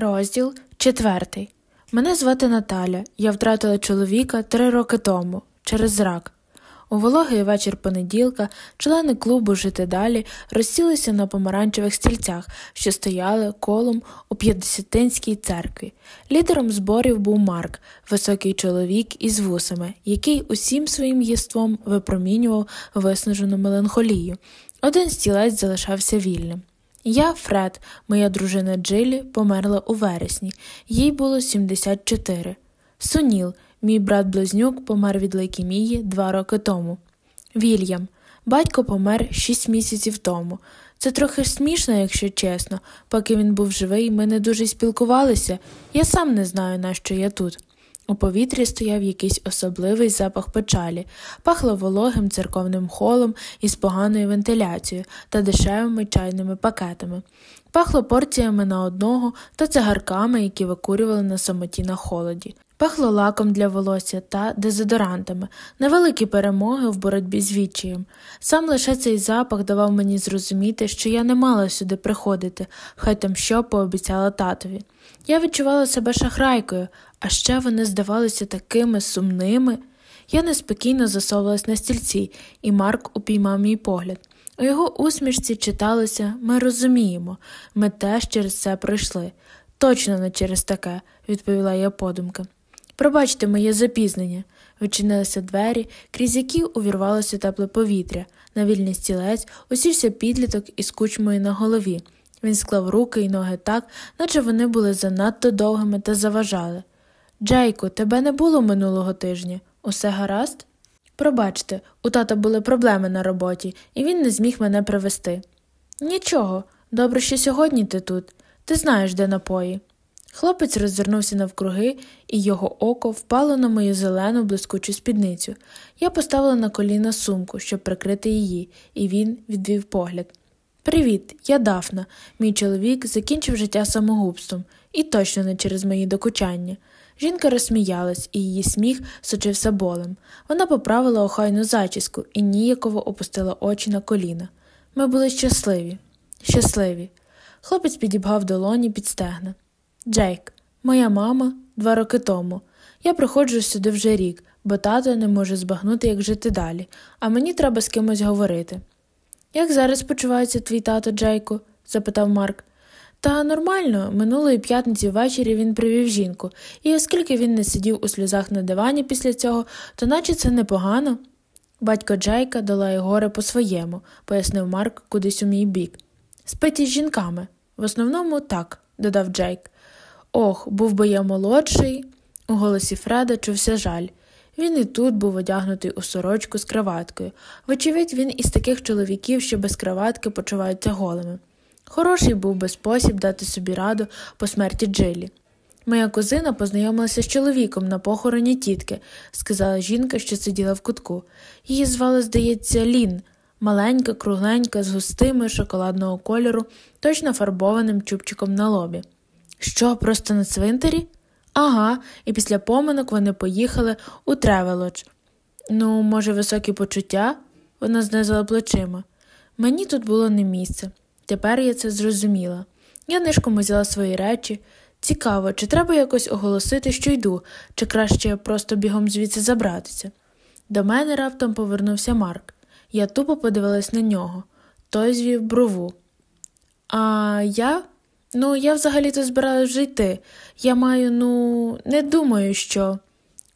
Розділ четвертий. Мене звати Наталя. Я втратила чоловіка три роки тому через рак. У вологий вечір понеділка члени клубу Жити далі розсілися на помаранчевих стільцях, що стояли колом у П'ятдесятинській церкві. Лідером зборів був Марк, високий чоловік із вусами, який усім своїм єством випромінював виснажену меланхолію. Один стілець залишався вільним. Я, Фред, моя дружина Джилі, померла у вересні, їй було 74. Суніл, мій брат близнюк, помер від лейкемії два роки тому. Вільям, батько помер шість місяців тому. Це трохи смішно, якщо чесно. Поки він був живий, ми не дуже спілкувалися. Я сам не знаю, на що я тут. У повітрі стояв якийсь особливий запах печалі, пахло вологим церковним холом із поганою вентиляцією та дешевими чайними пакетами, пахло порціями на одного та цигарками, які викурювали на самоті на холоді. Пахло лаком для волосся та дезодорантами, невеликі перемоги в боротьбі з відчаєм. Сам лише цей запах давав мені зрозуміти, що я не мала сюди приходити, хай там що пообіцяла татові. Я відчувала себе шахрайкою, а ще вони здавалися такими сумними. Я неспокійно засовувалась на стільці, і Марк упіймав мій погляд. У його усмішці читалося ми розуміємо, ми теж через це пройшли. Точно не через таке, відповіла я подумки. Пробачте моє запізнення. Відчинилися двері, крізь які увірвалося тепле повітря. На вільний стілець усівся підліток із кучмою на голові. Він склав руки й ноги так, наче вони були занадто довгими та заважали. Джейку, тебе не було минулого тижня. Усе гаразд? Пробачте, у тата були проблеми на роботі, і він не зміг мене привезти. Нічого, добре, що сьогодні ти тут. Ти знаєш, де напої. Хлопець роззирнувся навкруги, і його око впало на мою зелену блискучу спідницю. Я поставила на коліна сумку, щоб прикрити її, і він відвів погляд. Привіт, я Дафна. Мій чоловік закінчив життя самогубством, і точно не через мої докучання. Жінка розсміялась, і її сміх сочився болем. Вона поправила охайну зачіску і ніяково опустила очі на коліна. Ми були щасливі, щасливі. Хлопець підібгав долоні під стегна. Джейк, моя мама два роки тому. Я приходжу сюди вже рік, бо тато не може збагнути, як жити далі, а мені треба з кимось говорити. Як зараз почувається твій тато, Джейку? запитав Марк. Та нормально, минулої п'ятниці ввечері він привів жінку, і оскільки він не сидів у сльозах на дивані після цього, то наче це непогано. Батько Джейка долає горе по своєму, пояснив Марк кудись у мій бік. Спить із жінками. В основному так, додав Джейк. Ох, був би я молодший. У голосі Фреда чувся жаль. Він і тут був одягнутий у сорочку з краваткою. Вочевидь, він із таких чоловіків, що без краватки почуваються голими. Хороший був би спосіб дати собі раду по смерті Джилі. Моя кузина познайомилася з чоловіком на похороні тітки, сказала жінка, що сиділа в кутку. Її звали, здається, Лін, маленька, кругленька, з густими шоколадного кольору, точно фарбованим чубчиком на лобі. Що, просто на цвинтарі? Ага, і після поминок вони поїхали у Тревелоч. Ну, може, високі почуття? Вона знизила плечима. Мені тут було не місце. Тепер я це зрозуміла. Я нишком взяла свої речі. Цікаво, чи треба якось оголосити, що йду, чи краще просто бігом звідси забратися. До мене раптом повернувся Марк. Я тупо подивилась на нього. Той звів брову. А я? Ну, я взагалі-то збиралась вже йти. Я маю, ну, не думаю, що.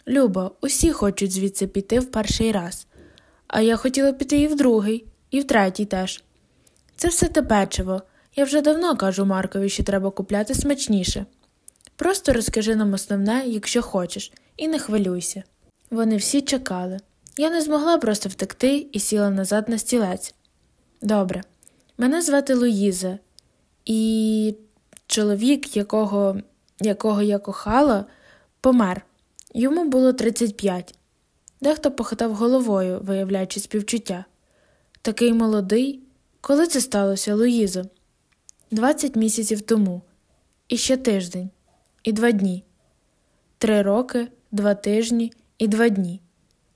Люба, усі хочуть звідси піти в перший раз. А я хотіла піти і в другий, і в третій теж. Це все те печиво. Я вже давно кажу Маркові, що треба купляти смачніше. Просто розкажи нам основне, якщо хочеш, і не хвилюйся. Вони всі чекали. Я не змогла просто втекти і сіла назад на стілець. Добре, мене звати Луїза, і чоловік, якого якого я кохала, помер. Йому було 35. Дехто похитав головою, виявляючи співчуття. Такий молодий. Коли це сталося, Луїза? Двадцять місяців тому, і ще тиждень, і два дні, три роки, два тижні і два дні.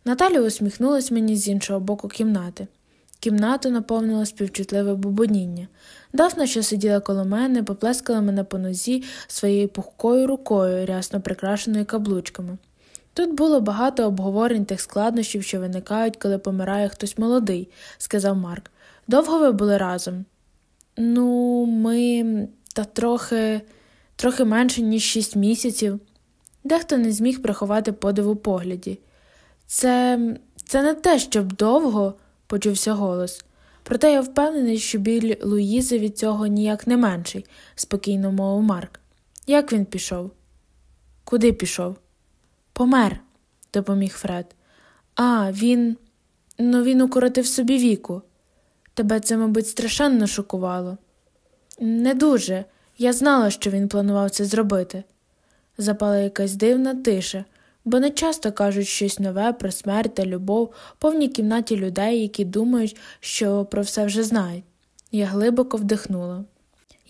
Наталя усміхнулась мені з іншого боку кімнати. Кімнату наповнило співчутливе бубоніння. Дафна, що сиділа коло мене, поплескала мене по нозі своєю пухкою рукою, рясно прикрашеною каблучками. Тут було багато обговорень тих складнощів, що виникають, коли помирає хтось молодий, сказав Марк. Довго ви були разом? Ну, ми та трохи, трохи менше, ніж шість місяців. Дехто не зміг приховати подив у погляді. Це це не те, щоб довго, почувся голос. Проте я впевнений, що біль Луїзи від цього ніяк не менший, спокійно мовив Марк. Як він пішов? Куди пішов? Помер, допоміг Фред. А, він. Ну, він укоротив собі віку. Тебе це, мабуть, страшенно шокувало. Не дуже. Я знала, що він планував це зробити. Запала якась дивна тиша, бо не часто кажуть щось нове про смерть та любов повній кімнаті людей, які думають, що про все вже знають. Я глибоко вдихнула.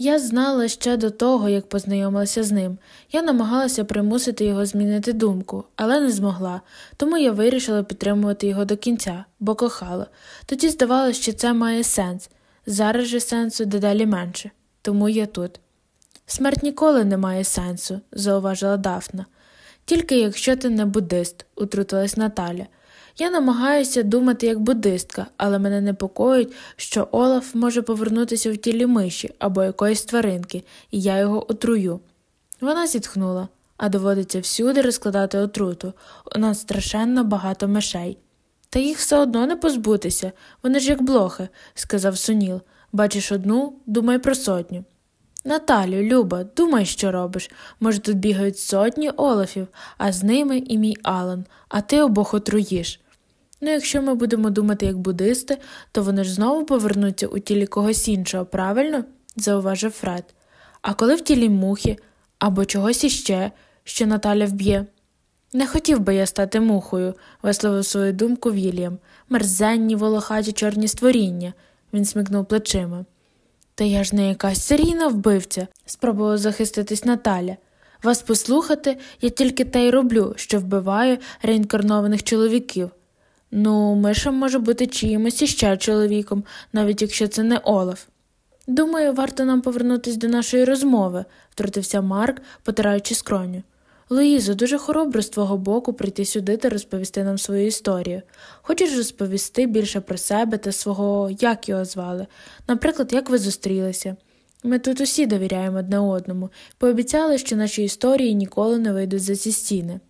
Я знала ще до того, як познайомилася з ним. Я намагалася примусити його змінити думку, але не змогла, тому я вирішила підтримувати його до кінця, бо кохала. Тоді здавалося, що це має сенс. Зараз же сенсу дедалі менше, тому я тут. Смерть ніколи не має сенсу, зауважила Дафна. Тільки якщо ти не буддист, утрутилась Наталя. Я намагаюся думати як буддистка, але мене непокоїть, що Олаф може повернутися в тілі миші або якоїсь тваринки, і я його отрую. Вона зітхнула, а доводиться всюди розкладати отруту. У нас страшенно багато мишей. Та їх все одно не позбутися, вони ж як блохи, сказав Суніл. Бачиш одну, думай про сотню. Наталю, Люба, думай, що робиш. Може, тут бігають сотні Олафів, а з ними і мій Алан, а ти обох отруїш. Ну, якщо ми будемо думати як буддисти, то вони ж знову повернуться у тілі когось іншого, правильно? зауважив Фред. А коли в тілі мухи або чогось іще, що Наталя вб'є. Не хотів би я стати мухою, висловив свою думку Вільям. Мерзенні, волохаті чорні створіння, він смикнув плечима. Та я ж не якась серійна вбивця, спробувала захиститись Наталя. Вас послухати, я тільки те й роблю, що вбиваю реінкарнованих чоловіків. Ну, Миша може бути чиїмось іще чоловіком, навіть якщо це не Олаф. Думаю, варто нам повернутися до нашої розмови, втрутився Марк, потираючи скроню. Луїзо, дуже хоробро з твого боку прийти сюди та розповісти нам свою історію. Хочеш розповісти більше про себе та свого, як його звали, наприклад, як ви зустрілися. Ми тут усі довіряємо одне одному, пообіцяли, що наші історії ніколи не вийдуть за ці стіни.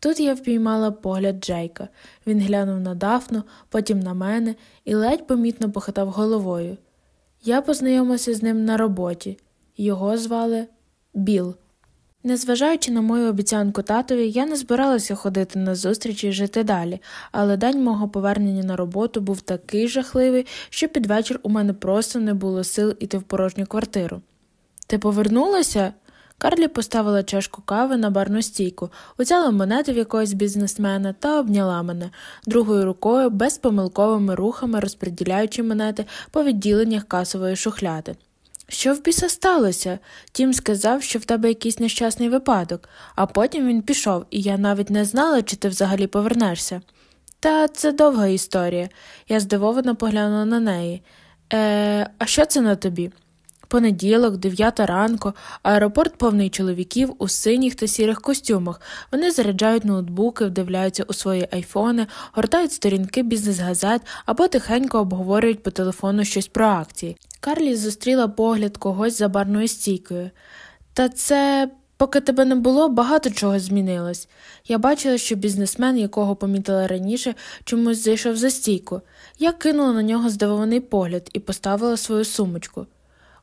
Тут я впіймала погляд Джейка. Він глянув на Дафну, потім на мене і ледь помітно похитав головою. Я познайомився з ним на роботі. Його звали Біл. Незважаючи на мою обіцянку татові, я не збиралася ходити на зустрічі і жити далі, але день мого повернення на роботу був такий жахливий, що під вечір у мене просто не було сил іти в порожню квартиру. Ти повернулася? Карлі поставила чашку кави на барну стійку, узяла монети в якогось бізнесмена та обняла мене, другою рукою безпомилковими рухами розподіляючи монети по відділеннях касової шухляди. Що в біса сталося? Тім сказав, що в тебе якийсь нещасний випадок, а потім він пішов, і я навіть не знала, чи ти взагалі повернешся. Та це довга історія. Я здивовано поглянула на неї. Е, а що це на тобі? Понеділок, дев'ята ранку, аеропорт повний чоловіків у синіх та сірих костюмах. Вони заряджають ноутбуки, вдивляються у свої айфони, гортають сторінки бізнес-газет або тихенько обговорюють по телефону щось про акції. Карлі зустріла погляд когось за барною стійкою. Та це. Поки тебе не було, багато чого змінилось. Я бачила, що бізнесмен, якого помітила раніше, чомусь зайшов за стійку. Я кинула на нього здивований погляд і поставила свою сумочку.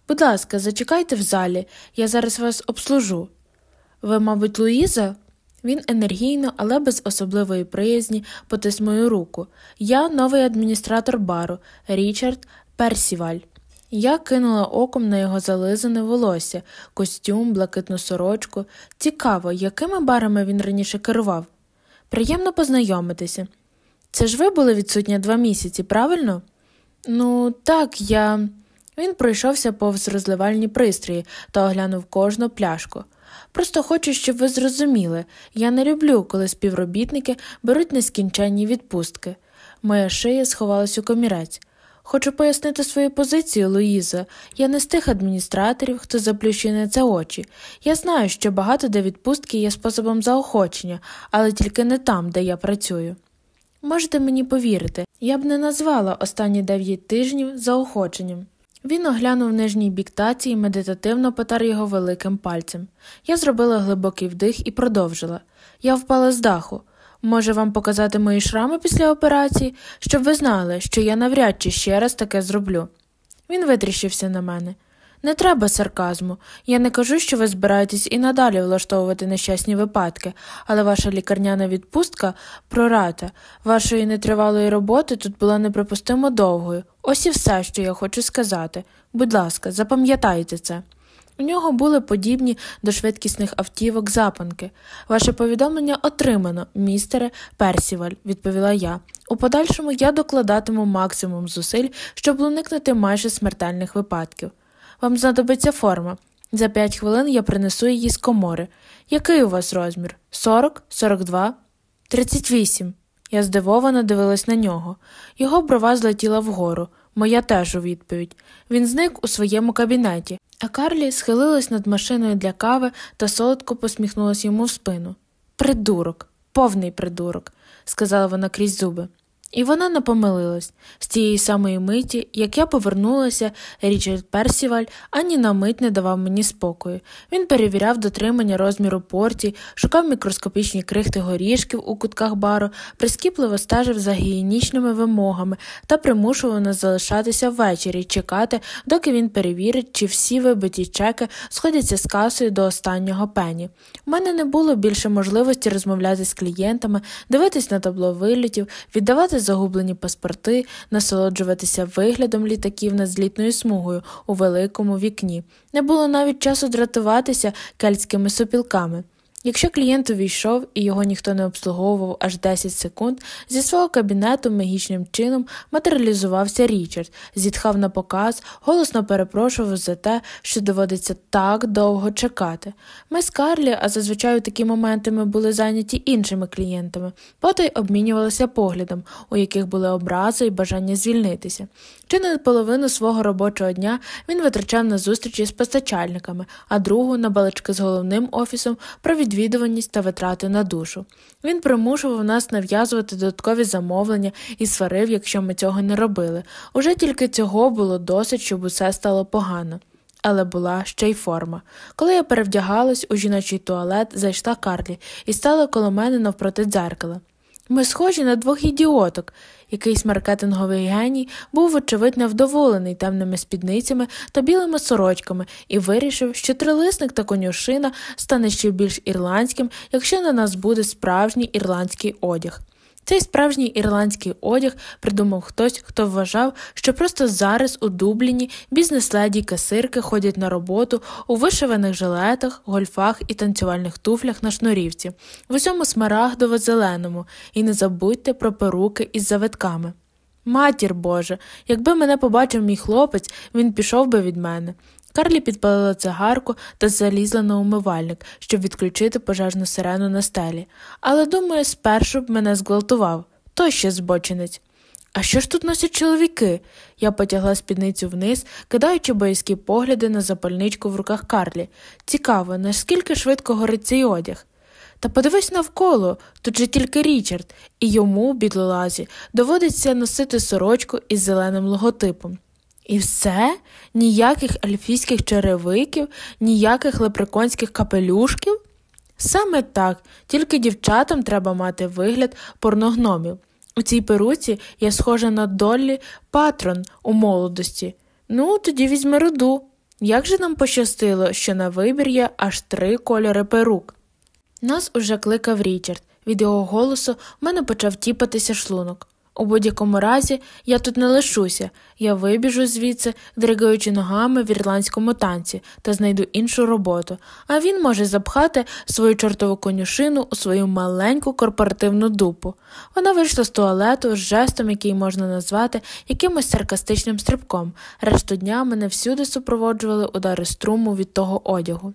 Будь ласка, зачекайте в залі, я зараз вас обслужу. Ви, мабуть, Луїза? Він енергійно, але без особливої приязні потис мою руку. Я новий адміністратор бару Річард Персіваль. Я кинула оком на його зализане волосся, костюм, блакитну сорочку. Цікаво, якими барами він раніше керував. Приємно познайомитися. Це ж ви були відсутні два місяці, правильно? Ну, так, я. Він пройшовся повз розливальні пристрої та оглянув кожну пляшку. Просто хочу, щоб ви зрозуміли я не люблю, коли співробітники беруть нескінченні відпустки. Моя шия сховалась у комірець. Хочу пояснити свою позицію, Луїза. Я не з тих адміністраторів, хто заплющує на це очі. Я знаю, що багато де відпустки є способом заохочення, але тільки не там, де я працюю. Можете мені повірити, я б не назвала останні дев'ять тижнів заохоченням. Він оглянув нижній бік таці і медитативно потер його великим пальцем. Я зробила глибокий вдих і продовжила. Я впала з даху. Може вам показати мої шрами після операції, щоб ви знали, що я навряд чи ще раз таке зроблю. Він витріщився на мене. Не треба сарказму. Я не кажу, що ви збираєтесь і надалі влаштовувати нещасні випадки, але ваша лікарняна відпустка прората, вашої нетривалої роботи тут була неприпустимо довгою. Ось і все, що я хочу сказати. Будь ласка, запам'ятайте це. У нього були подібні до швидкісних автівок запанки. Ваше повідомлення отримано, містере Персіваль, відповіла я. У подальшому я докладатиму максимум зусиль, щоб уникнути майже смертельних випадків. Вам знадобиться форма. За п'ять хвилин я принесу її з комори. Який у вас розмір? Сорок? Сорок два? Тридцять вісім. Я здивовано дивилась на нього. Його брова злетіла вгору, моя теж у відповідь. Він зник у своєму кабінеті, а Карлі схилилась над машиною для кави та солодко посміхнулась йому в спину. Придурок, повний придурок, сказала вона крізь зуби. І вона не помилилась з тієї самої миті, як я повернулася, Річард Персіваль ані на мить не давав мені спокою. Він перевіряв дотримання розміру порцій, шукав мікроскопічні крихти горішків у кутках бару, прискіпливо стежив за гігієнічними вимогами та примушував нас залишатися ввечері чекати, доки він перевірить, чи всі вибиті чеки сходяться з касою до останнього пені. У мене не було більше можливості розмовляти з клієнтами, дивитись на табло вилітів, віддавати загублені паспорти, насолоджуватися виглядом літаків над злітною смугою у великому вікні. Не було навіть часу дратуватися кельтськими сопілками. Якщо клієнт увійшов і його ніхто не обслуговував аж 10 секунд, зі свого кабінету магічним чином матеріалізувався Річард, зітхав на показ, голосно перепрошував за те, що доводиться так довго чекати. Ми з Карлі, а зазвичай у такі моменти ми були зайняті іншими клієнтами, потай обмінювалися поглядом, у яких були образи і бажання звільнитися. Чи не половину свого робочого дня він витрачав на зустрічі з постачальниками, а другу на балачки з головним офісом про відвідуваність та витрати на душу. Він примушував нас нав'язувати додаткові замовлення і сварив, якщо ми цього не робили. Уже тільки цього було досить, щоб усе стало погано. Але була ще й форма. Коли я перевдягалась у жіночий туалет, зайшла Карлі і стала коло мене навпроти дзеркала. Ми схожі на двох ідіоток. Якийсь маркетинговий геній був, вочевидь, невдоволений темними спідницями та білими сорочками і вирішив, що трилисник та конюшина стане ще більш ірландським, якщо на нас буде справжній ірландський одяг. Цей справжній ірландський одяг придумав хтось, хто вважав, що просто зараз у Дубліні бізнес-леді касирки ходять на роботу у вишиваних жилетах, гольфах і танцювальних туфлях на шнурівці, в усьому смарагдово зеленому, і не забудьте про перуки із завитками. Матір Боже, якби мене побачив мій хлопець, він пішов би від мене. Карлі підпалила цигарку та залізла на умивальник, щоб відключити пожежну сирену на стелі, але, думаю, спершу б мене зґвалтував той ще збочинець. А що ж тут носять чоловіки? Я потягла спідницю вниз, кидаючи боязкі погляди на запальничку в руках Карлі. Цікаво, наскільки швидко горить цей одяг. Та подивись навколо тут же тільки Річард, і йому, бідлолазі, доводиться носити сорочку із зеленим логотипом. І все? Ніяких ельфійських черевиків, ніяких лепреконських капелюшків? Саме так, тільки дівчатам треба мати вигляд порногномів. У цій перуці я схожа на Доллі патрон у молодості. Ну, тоді візьми руду. Як же нам пощастило, що на вибір є аж три кольори перук? Нас уже кликав Річард. Від його голосу в мене почав тіпатися шлунок. У будь-якому разі я тут не лишуся, я вибіжу звідси, дригаючи ногами в ірландському танці, та знайду іншу роботу, а він може запхати свою чортову конюшину у свою маленьку корпоративну дупу. Вона вийшла з туалету з жестом, який можна назвати якимось саркастичним стрибком. Решту дня мене всюди супроводжували удари струму від того одягу.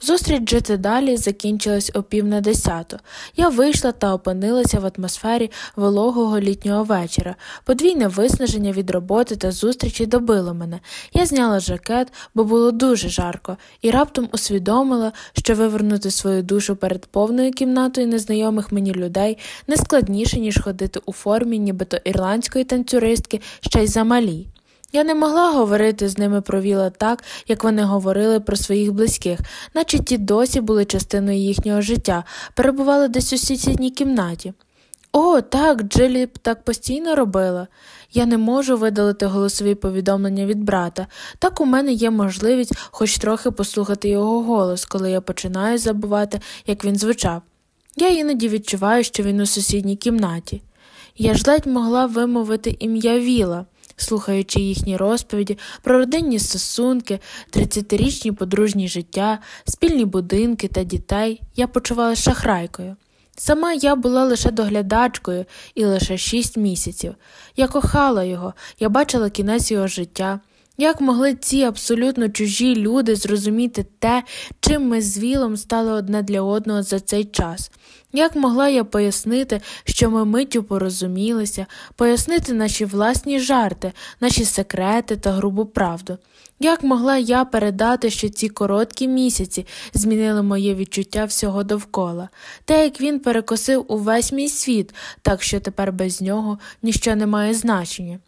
Зустріч жити далі закінчилась о пів на десяту. Я вийшла та опинилася в атмосфері вологого літнього вечора. Подвійне виснаження від роботи та зустрічі добило мене. Я зняла жакет, бо було дуже жарко, і раптом усвідомила, що вивернути свою душу перед повною кімнатою незнайомих мені людей не складніше, ніж ходити у формі, нібито ірландської танцюристки ще й замалій. Я не могла говорити з ними про віла так, як вони говорили про своїх близьких, наче ті досі були частиною їхнього життя, перебували десь у сусідній кімнаті. О, так, Джилі б так постійно робила. Я не можу видалити голосові повідомлення від брата, так у мене є можливість хоч трохи послухати його голос, коли я починаю забувати, як він звучав. Я іноді відчуваю, що він у сусідній кімнаті. Я ж ледь могла вимовити ім'я Віла слухаючи їхні розповіді про родинні стосунки, 30-річні подружні життя, спільні будинки та дітей, я почувалася шахрайкою. Сама я була лише доглядачкою і лише шість місяців. Я кохала його, я бачила кінець його життя. Як могли ці абсолютно чужі люди зрозуміти те, чим ми з Вілом стали одне для одного за цей час? Як могла я пояснити, що ми миттю порозумілися, пояснити наші власні жарти, наші секрети та грубу правду? Як могла я передати, що ці короткі місяці змінили моє відчуття всього довкола, те, як він перекосив увесь мій світ, так що тепер без нього ніщо не має значення?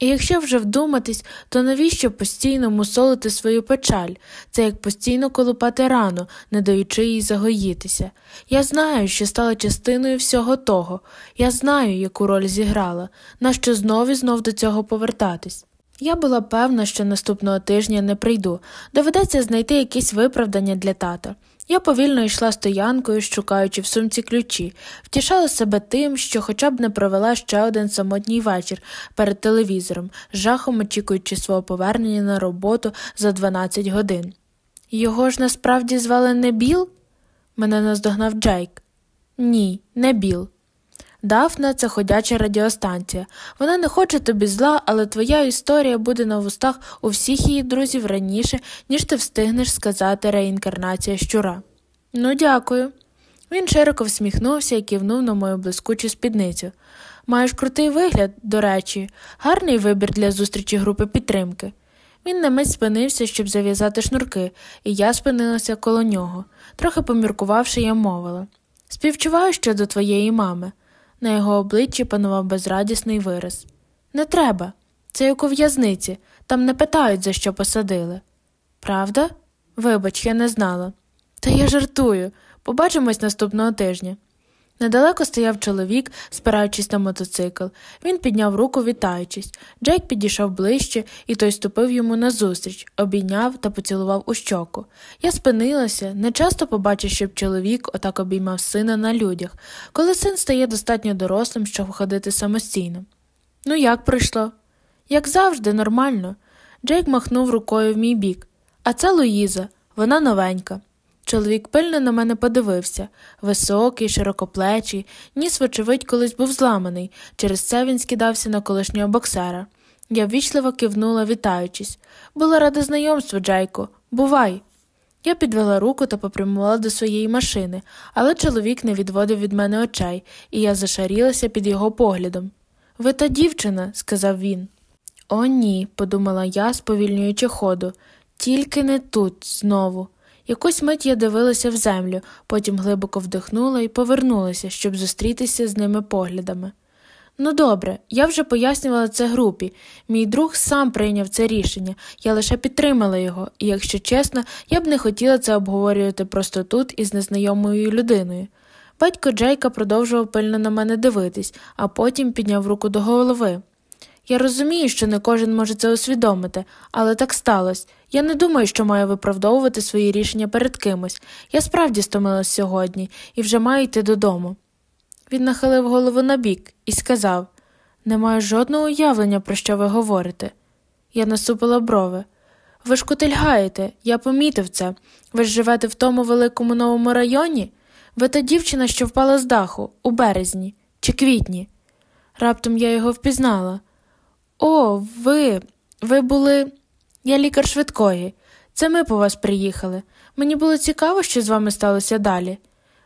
І якщо вже вдуматись, то навіщо постійно мусолити свою печаль, це як постійно колупати рану, не даючи їй загоїтися. Я знаю, що стала частиною всього того, я знаю, яку роль зіграла, нащо знов і знов до цього повертатись. Я була певна, що наступного тижня не прийду, доведеться знайти якесь виправдання для тата. Я повільно йшла стоянкою, шукаючи в сумці ключі, втішала себе тим, що хоча б не провела ще один самотній вечір перед телевізором, жахом очікуючи свого повернення на роботу за 12 годин. Його ж насправді звали не Біл? Мене наздогнав Джейк. Ні, не Біл. Дафна це ходяча радіостанція. Вона не хоче тобі зла, але твоя історія буде на вустах у всіх її друзів раніше, ніж ти встигнеш сказати реінкарнація щура. Ну, дякую. Він широко всміхнувся і кивнув на мою блискучу спідницю. Маєш крутий вигляд, до речі, гарний вибір для зустрічі групи підтримки. Він на мить спинився, щоб зав'язати шнурки, і я спинилася коло нього. Трохи поміркувавши, я мовила Співчуваю щодо твоєї мами. На його обличчі панував безрадісний вираз. Не треба. Це як у в'язниці, там не питають, за що посадили. Правда? Вибач, я не знала. Та я жартую. Побачимось наступного тижня. Недалеко стояв чоловік, спираючись на мотоцикл. Він підняв руку, вітаючись. Джейк підійшов ближче, і той ступив йому назустріч, обійняв та поцілував у щоку. Я спинилася, не часто побачив, щоб чоловік отак обіймав сина на людях, коли син стає достатньо дорослим, щоб ходити самостійно. Ну, як пройшло? Як завжди, нормально. Джейк махнув рукою в мій бік. А це Луїза, вона новенька. Чоловік пильно на мене подивився високий, широкоплечий, ніс, вочевидь, колись був зламаний, через це він скидався на колишнього боксера. Я ввічливо кивнула, вітаючись. Була рада знайомству, Джайко, бувай. Я підвела руку та попрямувала до своєї машини, але чоловік не відводив від мене очей, і я зашарілася під його поглядом. Ви та дівчина, сказав він. О, ні, подумала я, сповільнюючи ходу, тільки не тут знову. Якусь мить я дивилася в землю, потім глибоко вдихнула і повернулася, щоб зустрітися з ними поглядами. Ну добре, я вже пояснювала це групі. Мій друг сам прийняв це рішення, я лише підтримала його, і, якщо чесно, я б не хотіла це обговорювати просто тут із незнайомою людиною. Батько Джейка продовжував пильно на мене дивитись, а потім підняв руку до голови. Я розумію, що не кожен може це усвідомити, але так сталося. Я не думаю, що маю виправдовувати свої рішення перед кимось. Я справді стомилась сьогодні і вже маю йти додому. Він нахилив голову набік і сказав Не маю жодного уявлення, про що ви говорите. Я насупила брови. Ви ж кутильгаєте, я помітив це. Ви ж живете в тому великому новому районі? Ви та дівчина, що впала з даху, у березні чи квітні. Раптом я його впізнала. О, ви, ви були. Я лікар швидкої. Це ми по вас приїхали. Мені було цікаво, що з вами сталося далі.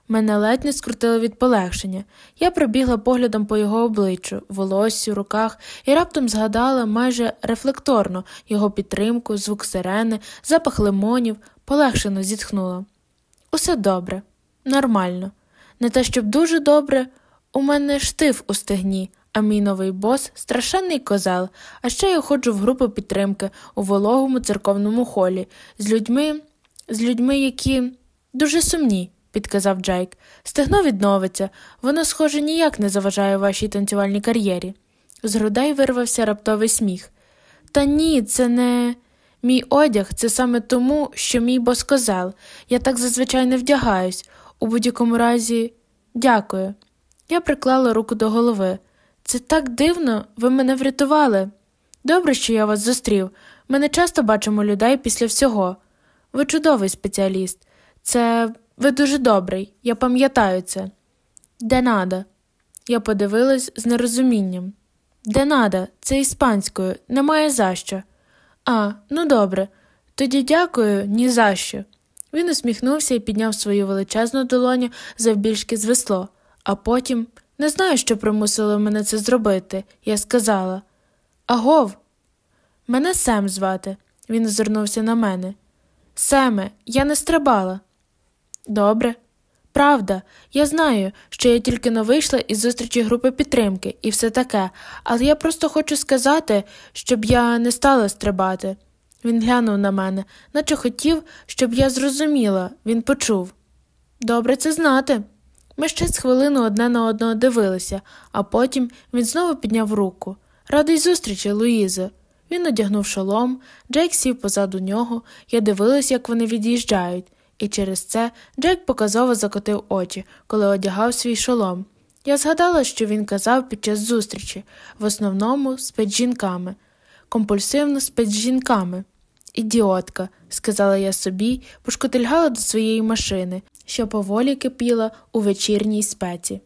Мене ледь не скрутило від полегшення. Я пробігла поглядом по його обличчю, волоссю, руках і раптом згадала майже рефлекторно його підтримку, звук сирени, запах лимонів, полегшено зітхнула. Усе добре, нормально. Не те, щоб дуже добре, у мене штиф у стегні, а мій новий бос страшенний козел, а ще я ходжу в групу підтримки у вологому церковному холі з людьми, з людьми, які дуже сумні підказав Джейк. Стегно відновиться, воно, схоже, ніяк не заважає вашій танцювальній кар'єрі. З грудей вирвався раптовий сміх. Та ні, це не. Мій одяг це саме тому, що мій бос козел. Я так зазвичай не вдягаюсь. У будь-якому разі, дякую. Я приклала руку до голови. Це так дивно, ви мене врятували. Добре, що я вас зустрів. Ми не часто бачимо людей після всього. Ви чудовий спеціаліст. Це ви дуже добрий, я пам'ятаю це. Де надо? Я подивилась з нерозумінням. Де надо, це іспанською, немає за що. А, ну добре. Тоді дякую, ні за що. Він усміхнувся і підняв свою величезну долоню завбільшки з весло, а потім не знаю, що примусило мене це зробити. Я сказала Агов, мене Сем звати. Він озирнувся на мене. Семе, я не стрибала. Добре. Правда, я знаю, що я тільки но вийшла із зустрічі групи підтримки і все таке, але я просто хочу сказати, щоб я не стала стрибати. Він глянув на мене, наче хотів, щоб я зрозуміла, він почув. Добре це знати. Ми ще з хвилину одне на одного дивилися, а потім він знову підняв руку. Радий зустрічі, Луїзо. Він одягнув шолом, Джейк сів позаду нього, я дивилась, як вони від'їжджають і через це Джек показово закотив очі, коли одягав свій шолом. Я згадала, що він казав під час зустрічі, в основному спить жінками, компульсивно спить жінками. Ідіотка, сказала я собі, пошкотильгала до своєї машини, що поволі кипіла у вечірній спеці.